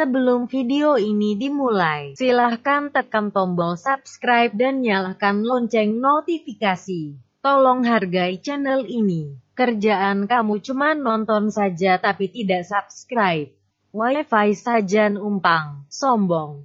Sebelum video ini dimulai, silahkan tekan tombol subscribe dan nyalakan lonceng notifikasi. Tolong hargai channel ini. Kerjaan kamu cuma nonton saja tapi tidak subscribe. Wifi saja umpang, sombong.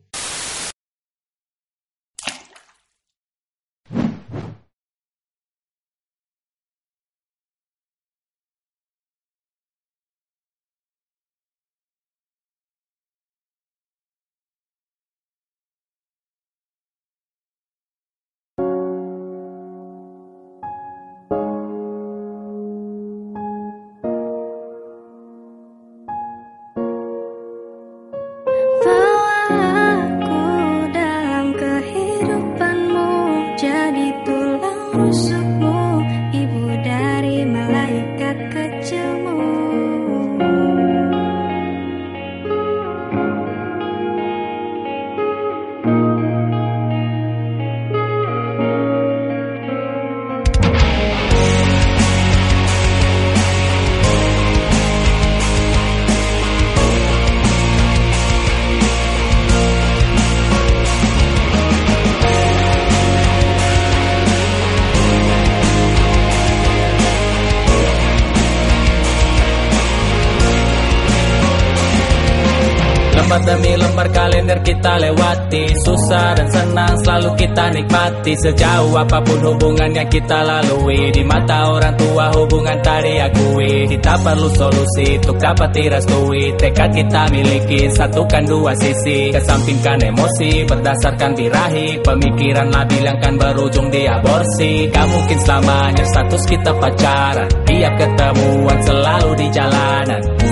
Lembar demi lembar kalender kita lewati. Susah dan senang selalu kita nikmati. Sejauh apa pun hubungan yang kita lalui Di mata orang tua hubungan tak diakui Kita perlu solusi untuk dapat direstui. Tekad kita miliki satukan dua sisi. Kesampingkan emosi berdasarkan birahi. Pemikiran labil yang kan berujung di aborsi. Gak mungkin selamanya status kita pacaran. Tiap ketemuan selalu di jalanan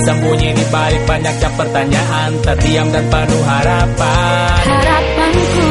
Sembunyi di balik banyaknya pertanyaan Terdiam dan penuh harapan. Harapanku,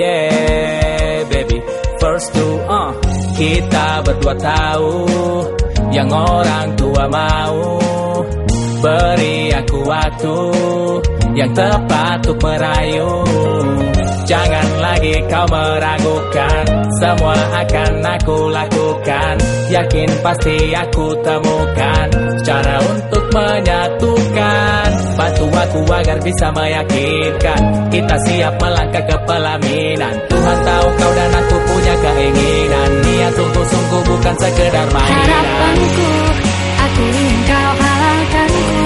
Yeah baby. First to uh Kita berdua tahu Yang orang tua mau. Beri aku waktu Yang tepat untuk merayu. Jangan lagi kau meragukan Semua akan aku lakukan. Yakin pasti aku temukan Cara untuk menyatukan Agar bisa meyakinkan. Kita siap melangkah ke pelaminan. Tuhan tahu kau dan aku punya keinginan. Niat sungguh-sungguh bukan sekedar mainan. Harapanku, aku ingin kau halalkanku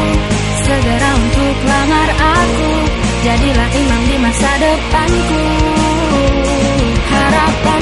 Segera untuk lamar aku. Jadilah imam di masa depanku. Harapanku,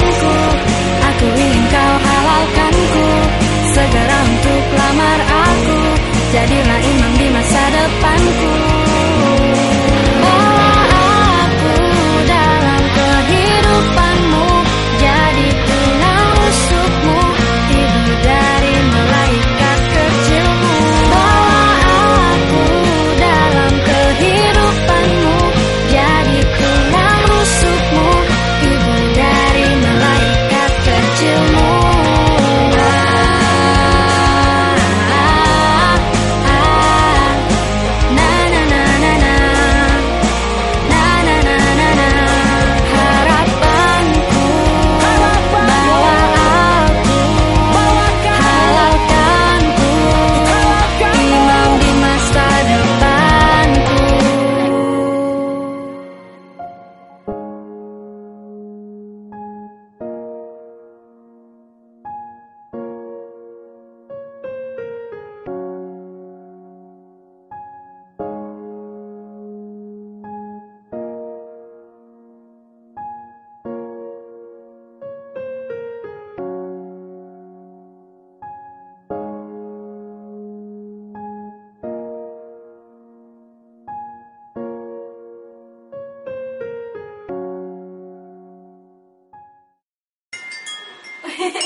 Apa?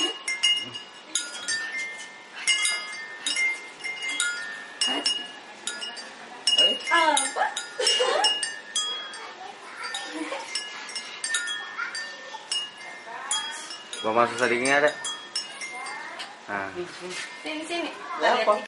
Bawa masuk saringnya ada. Nah. Sini sini. Lihat.